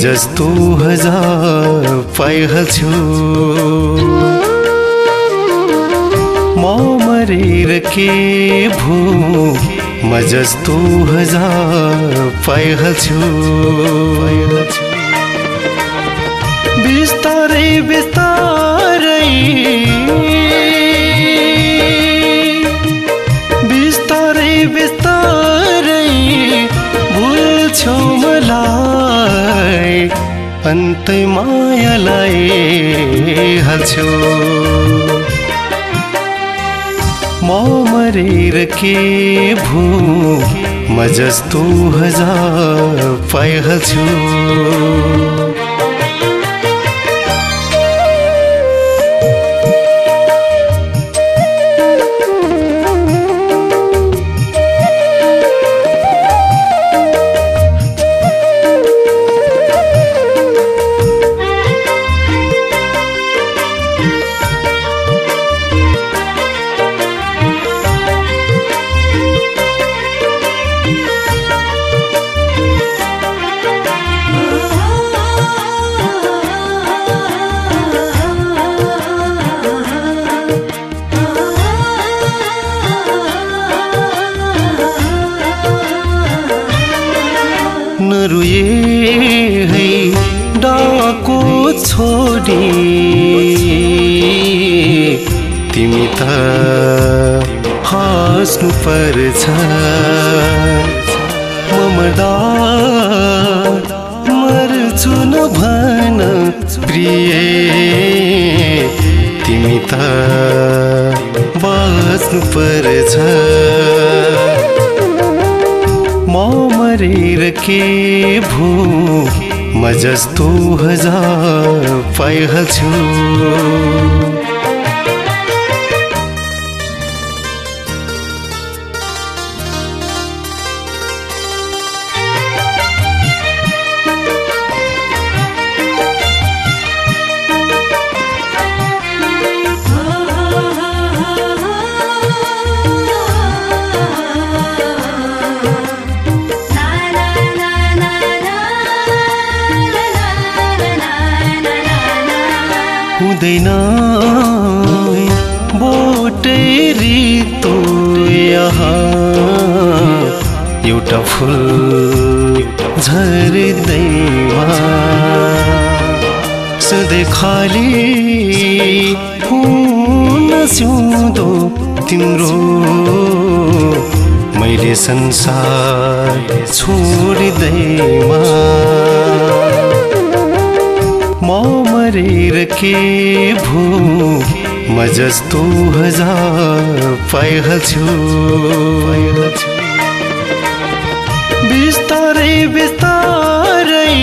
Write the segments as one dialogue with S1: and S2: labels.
S1: जस्तो हजार पाइहाल्छु म मरेर के भू? म जस्तो हजार पाइहाल्छु बिस्तारै बिस्तारै अन्तै मायालाई हाल्छौ। म मरेर के भू? म जस्तो हजार पाइहाल्छु। फुल झर्दैमा सधैँ खाली हुन सिउँदो तिम्रो मैले संसार छोडिँदैमा म मरेर के भू म जस्तो हजार पाइहाल्छु। बिस्तारै बिस्तारै।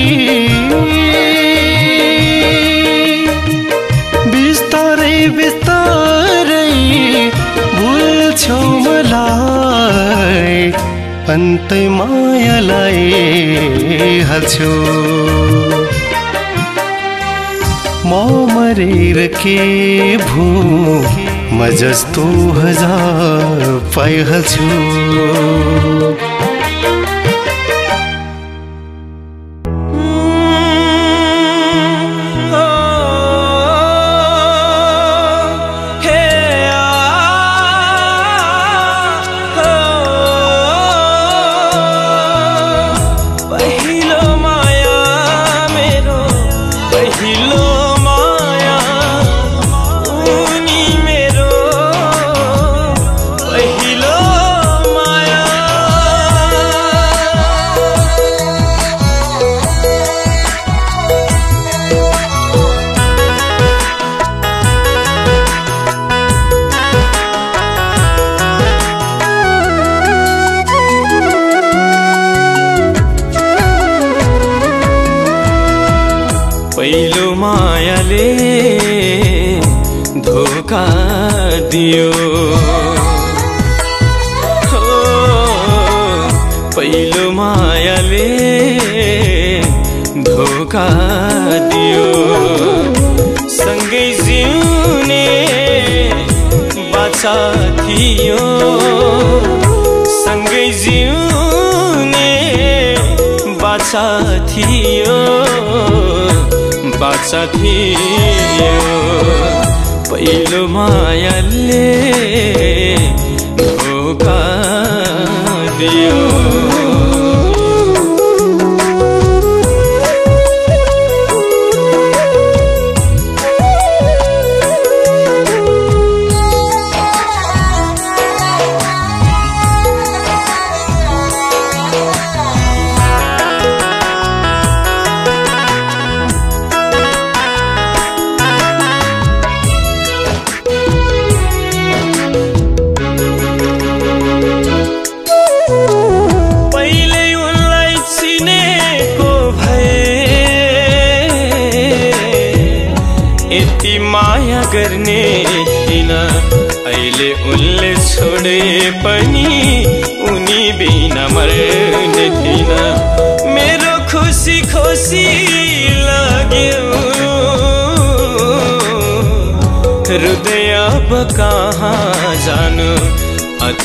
S1: बिस्तारै बिस्तारै भुल्छौ मलाई अन्तै मायालाई हाल्छौ। म मरेर के भू म जस्तो हजार पाइहाल्छु।
S2: थियो
S3: पहिलो मायाले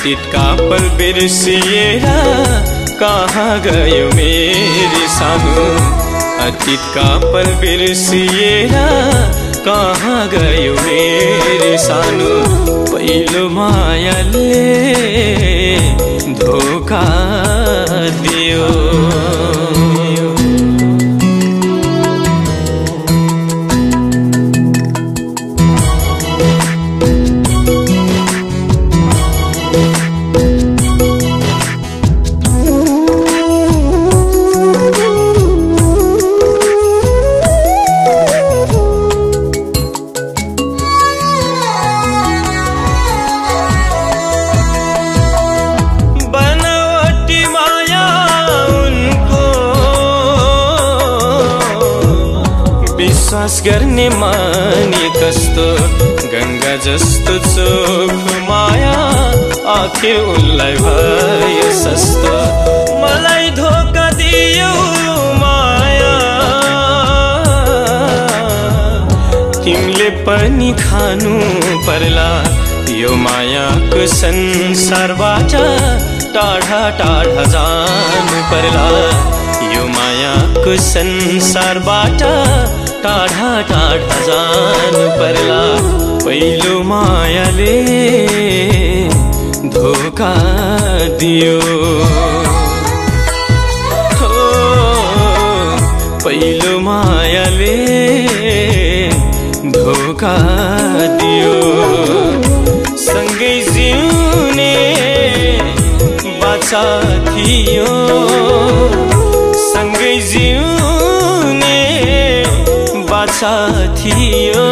S3: अतीतका पल बिर्सिएर कहाँ गयो मेरी सानो अतीतका पल बिर्सिएर कहाँ गयो मेरी सानो? पहिलो मायाले धोका दियो। गर्ने माने कस्तो गङ्गा जस्तो चोख माया आखिर उनलाई भयो सस्तो मलाई धोका दियो माया। तिमीले पनि खानु पर्ला यो मायाको संसारबाट टाढा टाढा जानु पर्ला। यो मायाको संसारबाट टाढा टाढा जानु पर्ला. पहिलो मायाले धोका दियो. पहिलो मायाले धोका दियो. सँगै जिउने बाचा थियो। थियो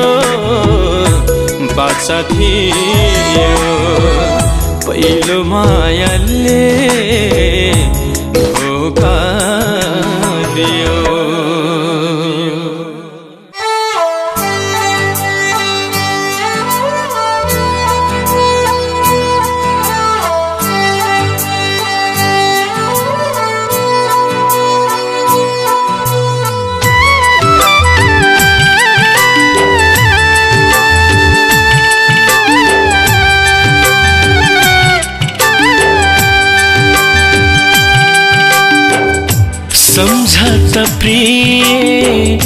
S3: बाचा थियो। पहिलो मायाले धोका दियो।
S4: सम्झ त प्रिय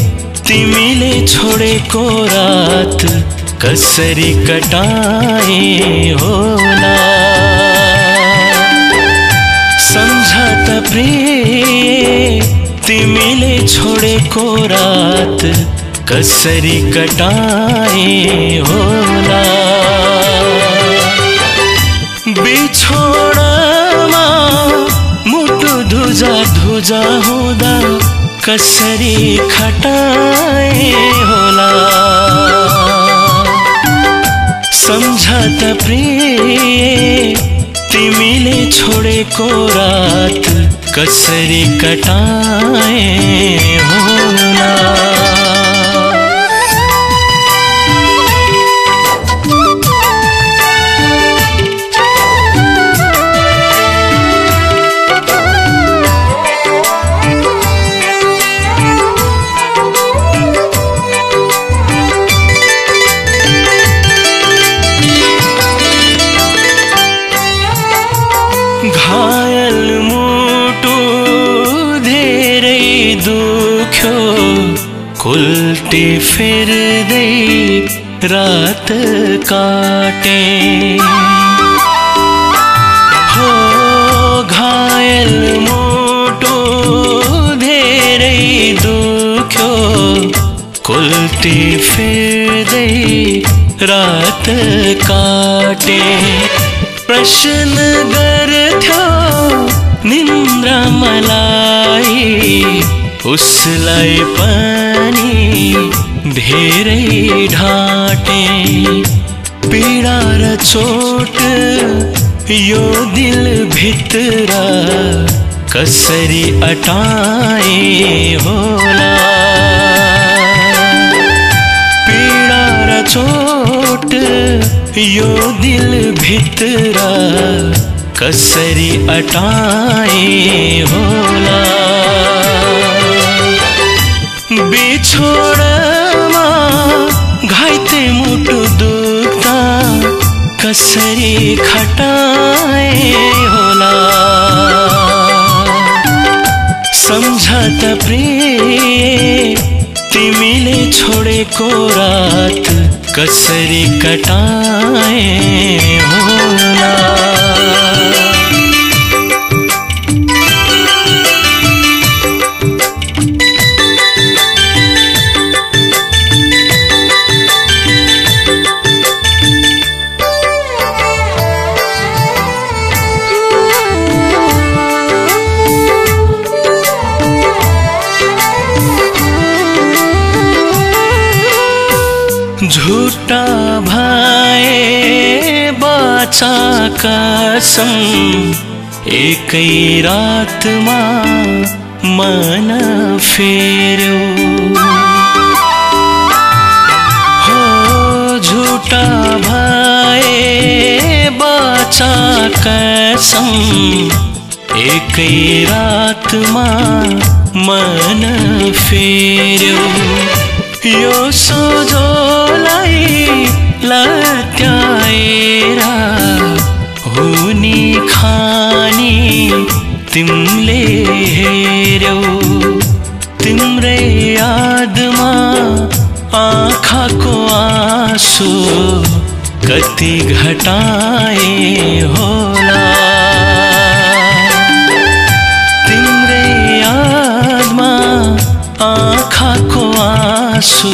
S4: तिमीले छोडेको रात कसरी कटाए होला? सम्झ त प्रिय तिमीले छोडेको रात कसरी कटाए होला? धुजा धुजा हुँदा कसरी खटाए होला? सम्झ त प्रिय तिमीले छोडेको रात कसरी कटाए होला?
S3: कुल्टी दे रात काटे। हो घायल मोटो, धेरे धेरै दुख्यो कुल्टी फेर्दै रात काटे। प्रश्न गर्थ्यो निन्द्रा मलाई उसलाई पनि धेरै ढाँटे। पीडा र चोट, यो दिल भित्र। कसरी अटाए होला। पीडा र चोट, यो दिल भित्र। कसरी अटाए होला। बिछोडमा घाइते मुटु दुख्दा कसरी खटाए होला? सम्झ प्रिय तिमीले छोडेको रात कसरी कटाए होला? झूठा भाए बाचा कसम एक रात माँ मन फेर हो झूठा भाए बाचा कसम एक रात माँ मन फेर यो सोझोलाई लत्याएर हुने खानी तिमीले हेऱ्यौ। तिम्रै यादमा आँखाको आँसु कति घटाए होला। आँसु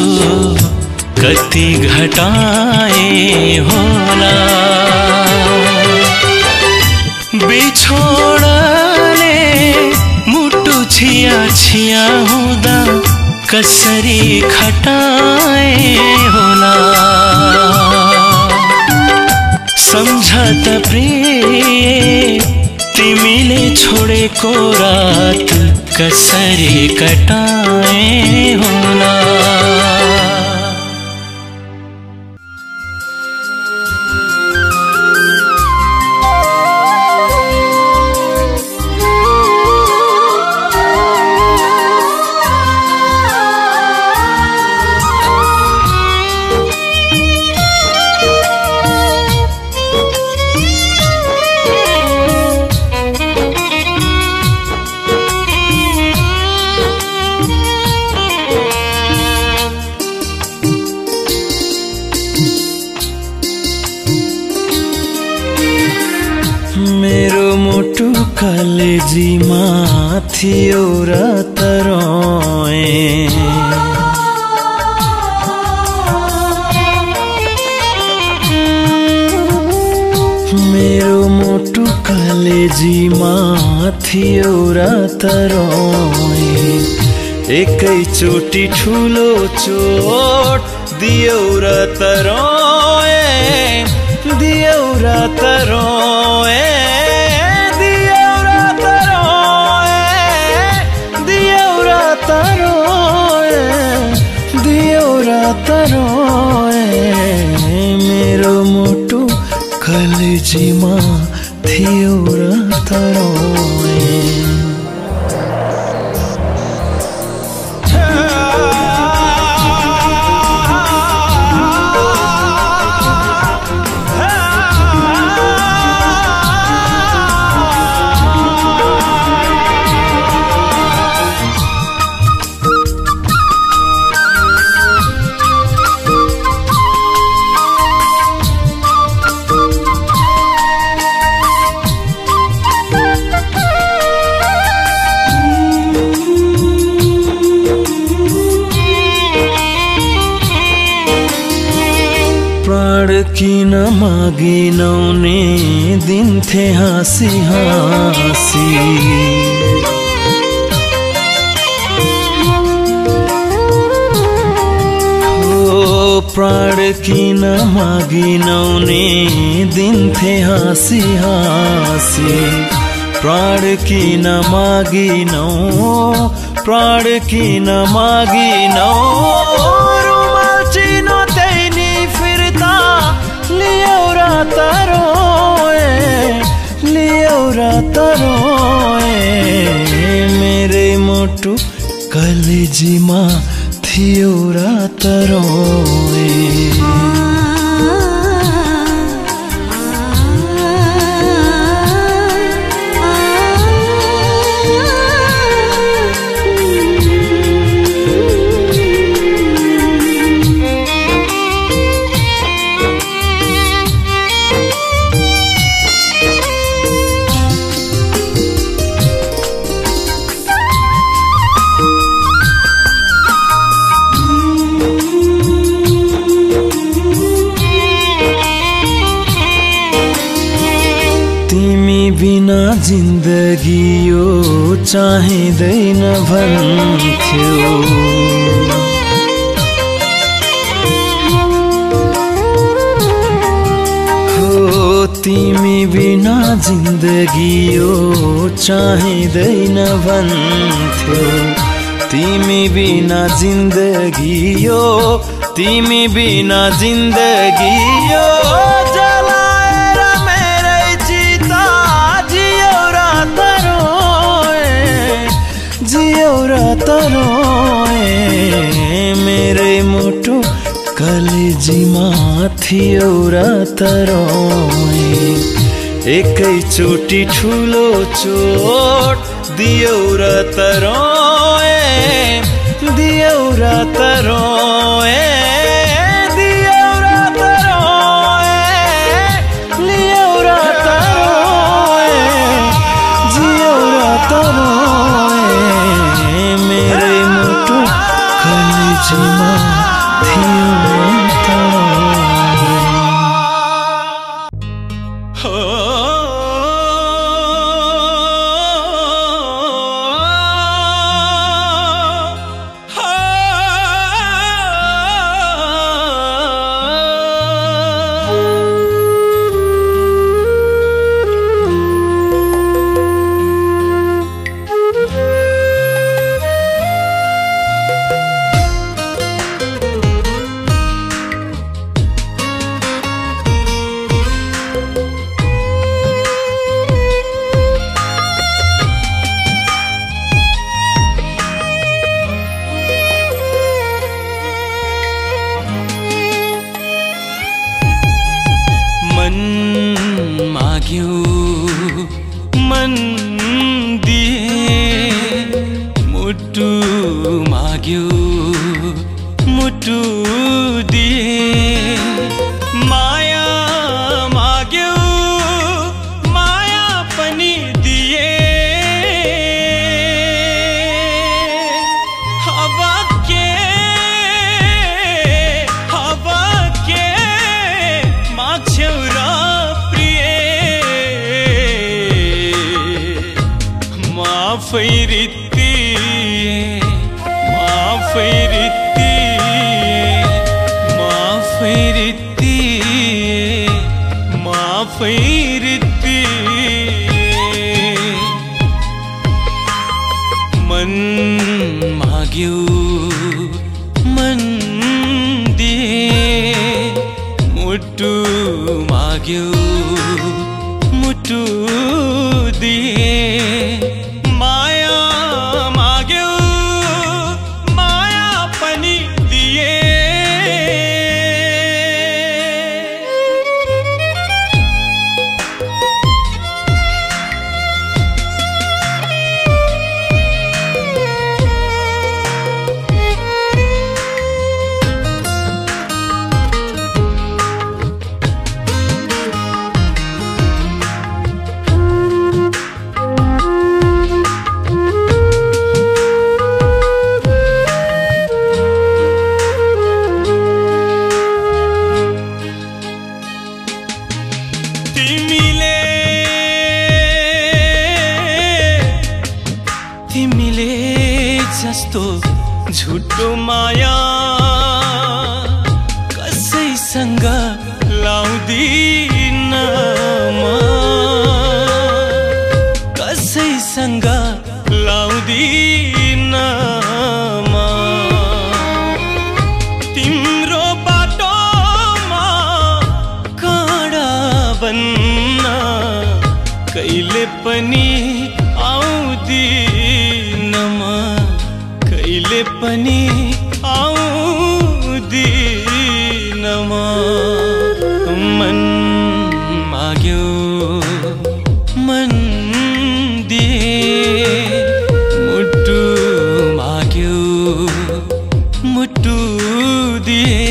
S3: कति घटाए होला। बिछोडले मुटु छिया छिया हुँदा कसरी खटाए होला। सम्झ त प्रिय तिमीले छोडेको रात कसरी कटाए होला
S5: chulo. मागिनौने दिन्थे हाँसी हाँसी। प्राण किन मागिनौने दिन्थे हाँसी हाँसी। प्राण किन मागिनौ प्राण किन मागिनौ तरोए लियौरा तरोए मेरे मोटु कलेजीमा थियो रात रोए जिन्दगी यो चाहिँदैन भन्थ्यो हो तिमी बिना जिन्दगी यो चाहिँदैन भन्थ्यो तिमी बिना जिन्दगी यो तिमी बिना जिन्दगी यो रात रोए मेरै मुटु कलेजीमा थियो रात रोए। एकैचोटि ठुलो चोट दियो रात रोए दियो रात रोए।
S3: മുറ്റൂതിയേ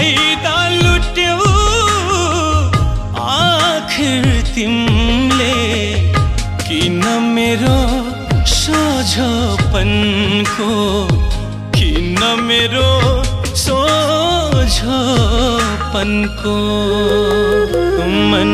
S3: फाइदा लुट्यौ। आखिर तिमले किन मेरो सोझपनको किन मेरो सोझपनको? मन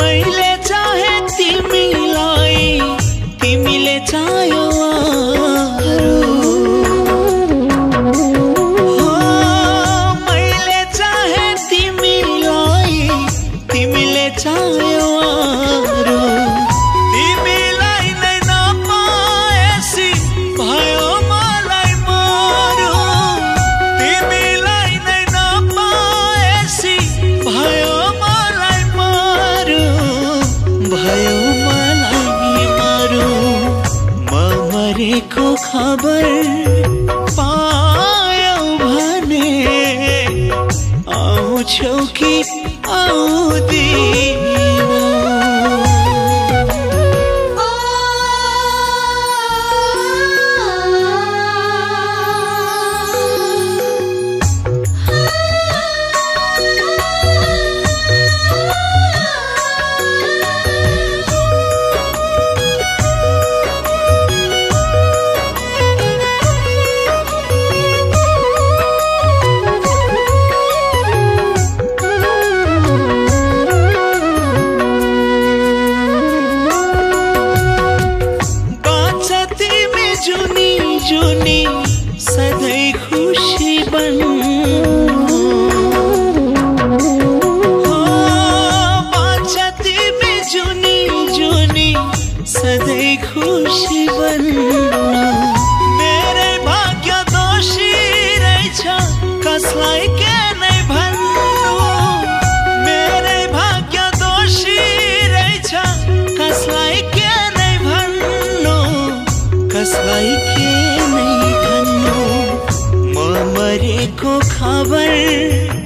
S1: मैला
S3: सधैँ खुसी बन मेरै भाग्य दोषी रहेछ कसलाई के नै भन्नु। मेरै भाग्य दोषी रहेछ कसलाई के नै भन्नु। कसलाई के नै भन्नु। म मरेको खबर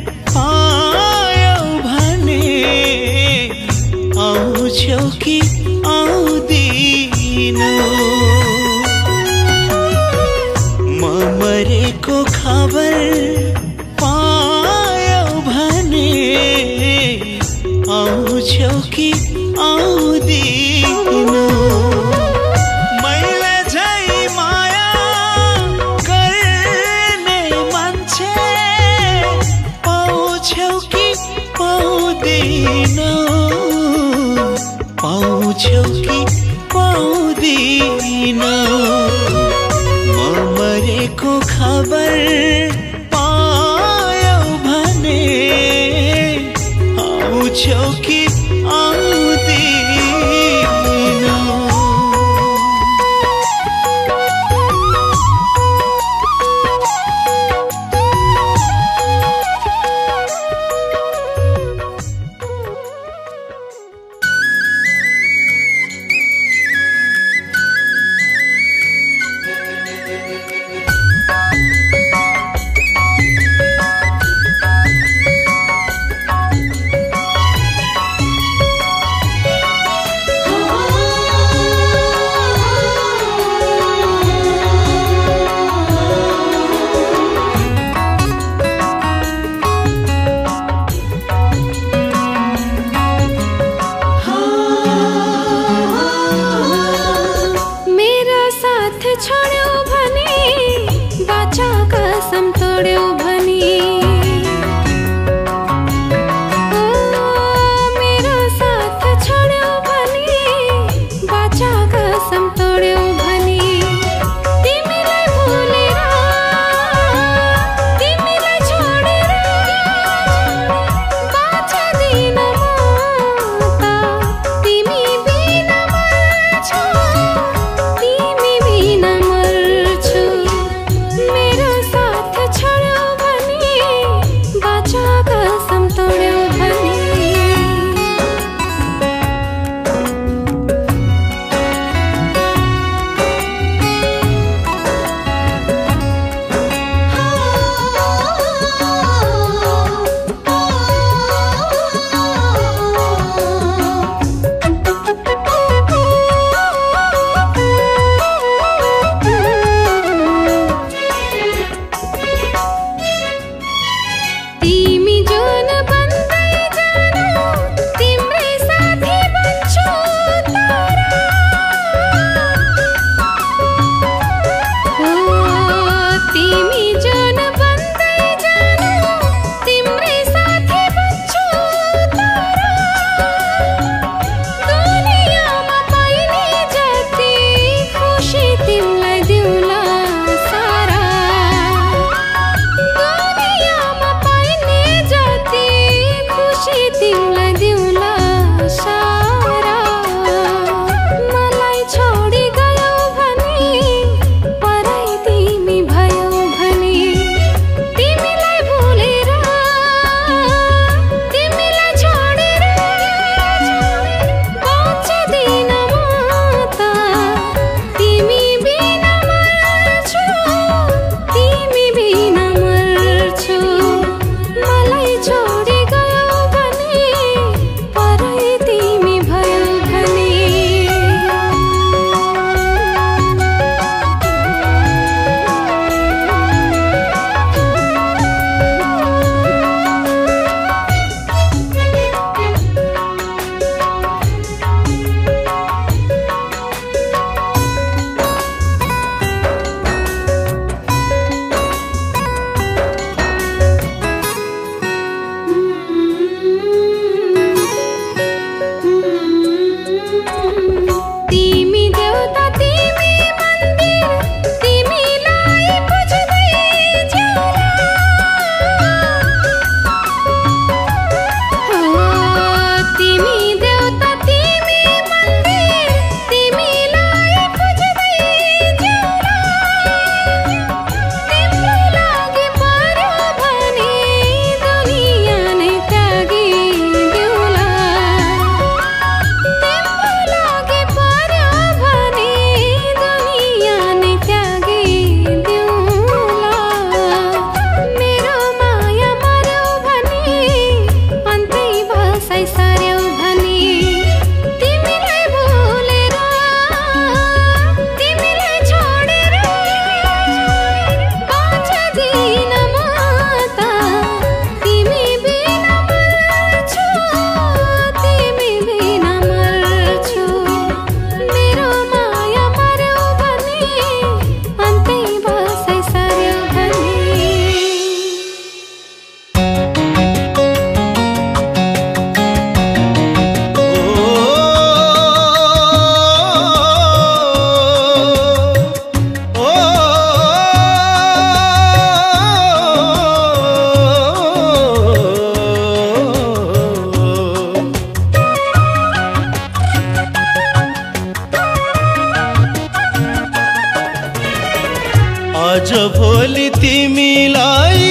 S1: आज भोलि तिमीलाई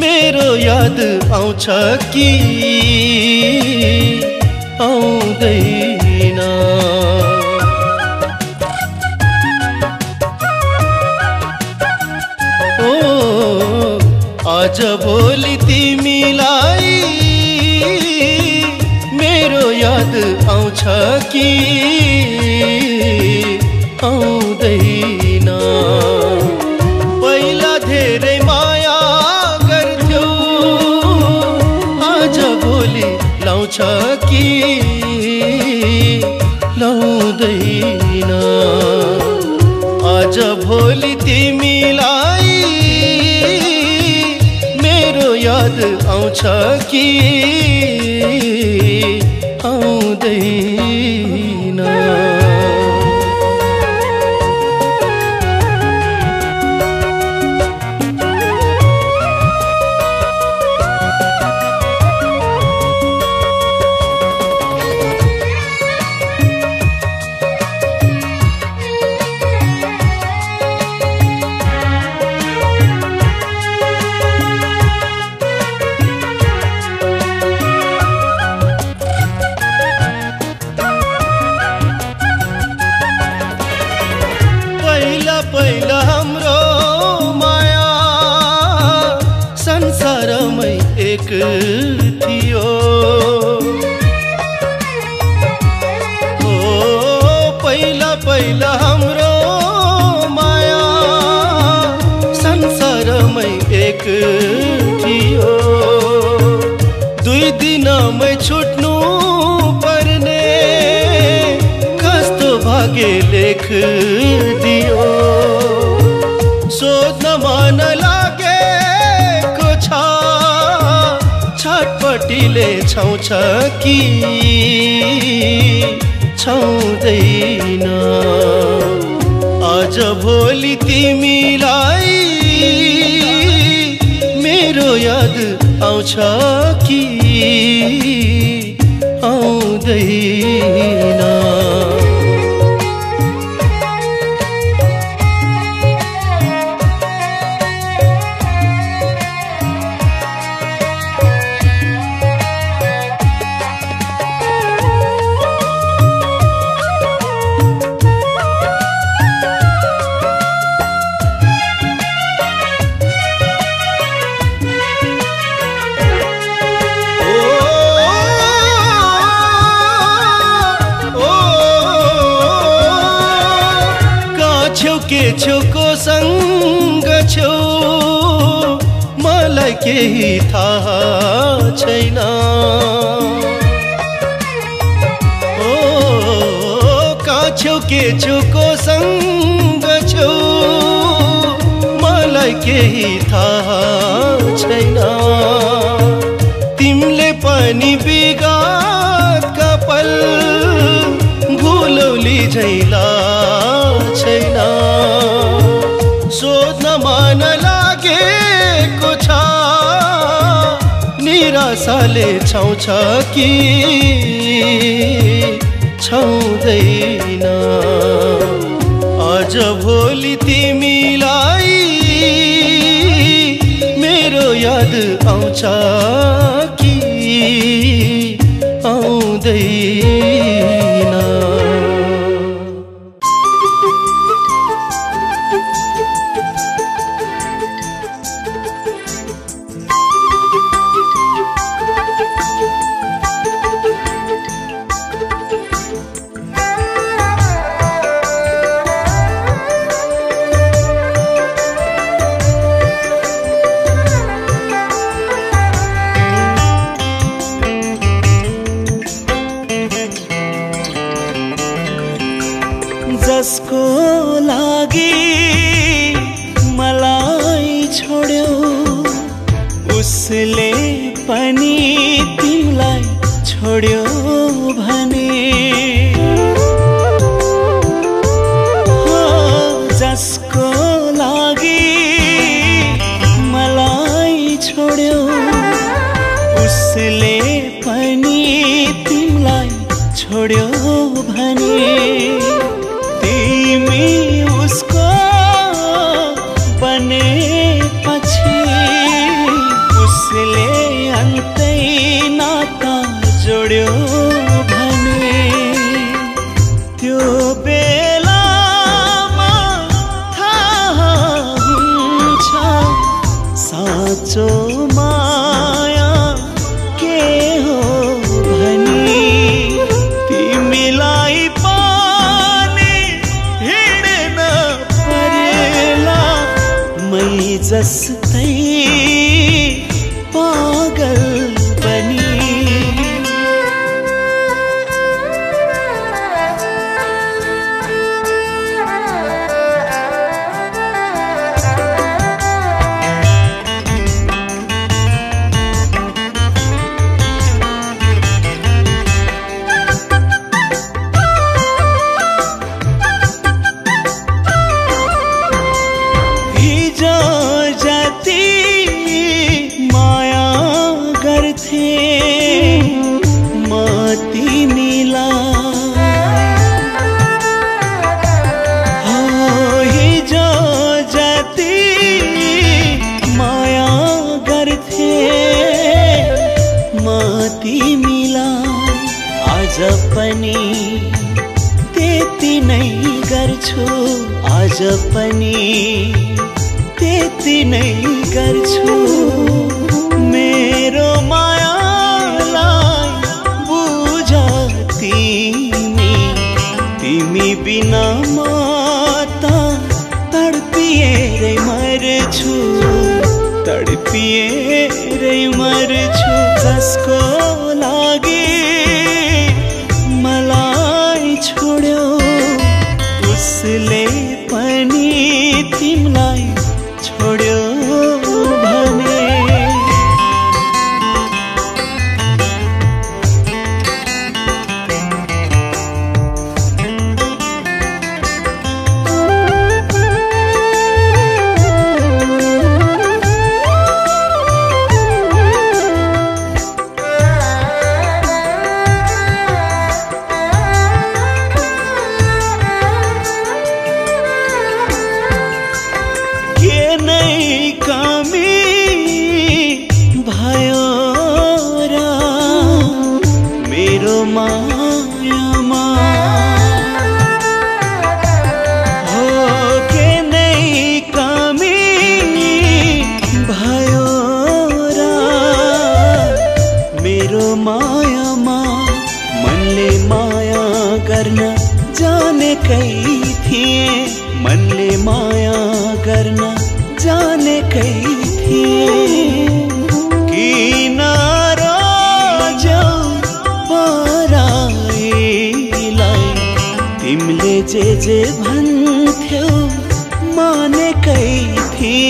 S1: मेरो याद आउँछ कि आउँदैन। ओ आज भोलि तिमीलाई मेरो याद आउँछ कि आउँदैन। पहिला धेरै माया गर्थ्यौ। आज भोलि लाउँछ कि लाउँदैन। आज भोलि तिमीलाई मेरो याद आउँछ कि आउँदैन। संसारमै एक थियो। हो पहिला पहिला हाम्रो माया संसारमै एक थियो। दुई दिनमै छुट्नु पर्ने, कस्तो भाग्य लेख दियो। सोध्न छटपटीले छाउँछ कि छाउँदैन? आज भोलि तिमीलाई मेरो याद आउँछ कि आउँदैन? काछ्यौ के छेउको सँग छेउ। मलाई केही थाहा छैन। तिमीले पनि विगतका पल भुलौली झैला छैन। सोध्न मन लागेको छ निराशाले छाउँछ कि? छाउँदैन आज भोलि तिमीलाई मेरो याद आउँछ कि आउँदैन।
S3: जसको लागि मलाई छोड्यो। उसले पनि तिमीलाई छोड्यो। पनि त्यति नै गर्छु। आज पनि त्यति नै गर्छु। मेरो मायालाई बुझ तिमी। तिमी बिना म त मर्छु। तडपिएरै मर्छु। जसको माया मायामा, मनले माया करना जाने कई थिए? मनले माया करना जाने कई थिए? किनारा जाऊ पराईलाई तिमले जे जे भन्थ्यौ माने कई थी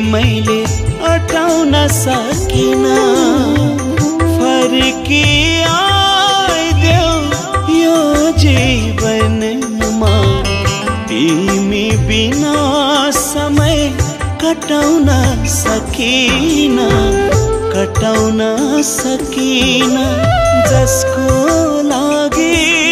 S3: मैले अटाउन सकिन। फर्किआदेऊ यो जीवनमा तिमी बिना समय कटाउन सकिन कटाउन सकिन। जसको लागि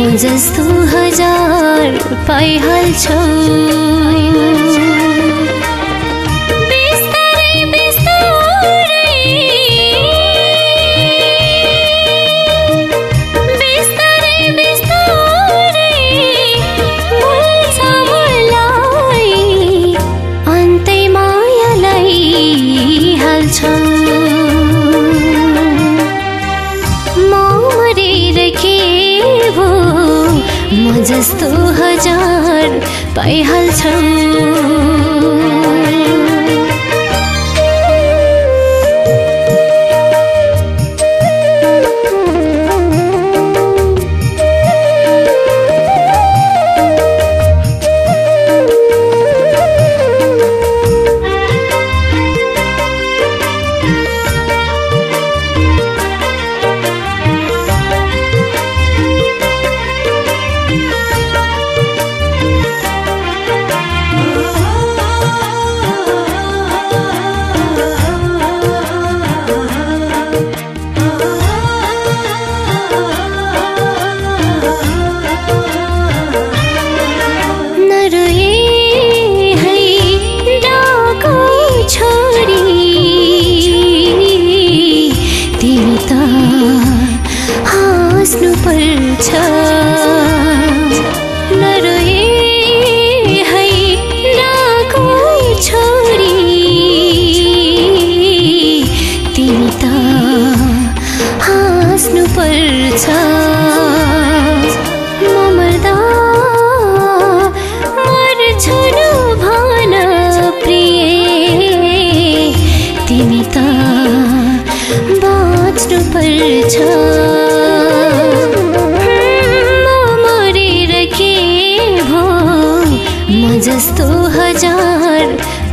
S6: जस्तो हजार पाइहाल्छौ।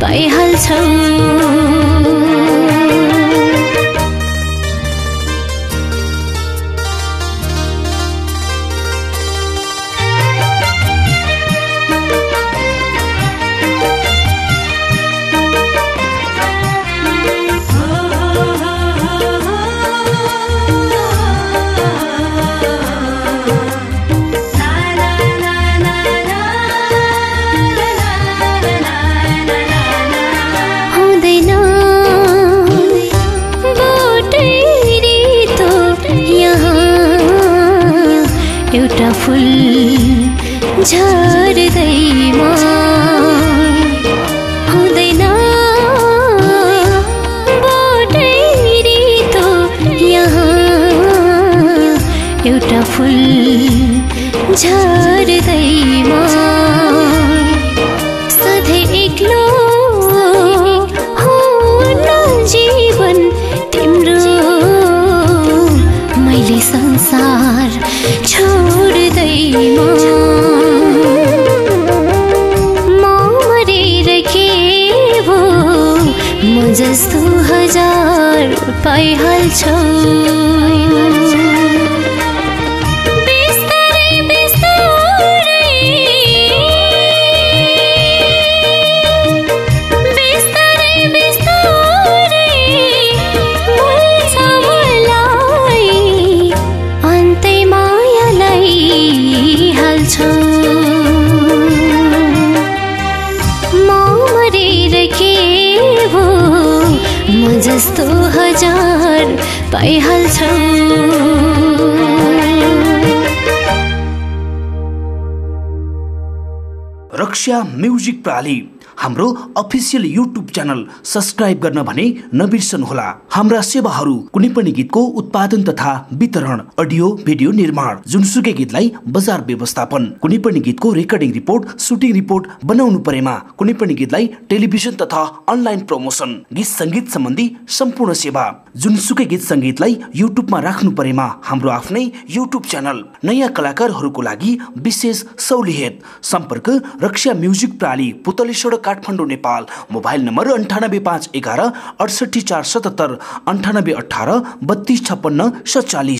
S6: भइहाल्छौ संसार छोड्दैमा म मरेर के भो म जस्तो हजार पाइहाल्छौ पाइहाल्छौ
S7: रक्षा म्युजिक प्राली हाम्रो अफिसियल युट्युब च्यानल सब्सक्राइब गर्न भने नबिर्सनुहोला। हाम्रा सेवाहरू कुनै पनि गीतको उत्पादन तथा वितरण अडियो भिडियो निर्माण जुनसुकै गीतलाई बजार व्यवस्थापन कुनै पनि गीतको रेकर्डिङ रिपोर्ट सुटिङ रिपोर्ट बनाउनु परेमा कुनै पनि गीतलाई टेलिभिजन तथा अनलाइन प्रमोसन गीत सङ्गीत सम्बन्धी सम्पूर्ण सेवा जुनसुकै गीत सङ्गीतलाई युट्युबमा राख्नु परेमा हाम्रो आफ्नै युट्युब च्यानल नयाँ कलाकारहरूको लागि विशेष सहुलियत सम्पर्क रक्षा म्युजिक प्राली पुतलेश्वर काठमाडौँ नेपाल मोबाइल नम्बर अन्ठानब्बे पाँच एघार अडसठी चार सतहत्तर अन्ठानब्बे अठार बत्तिस छप्पन्न सत्तालिस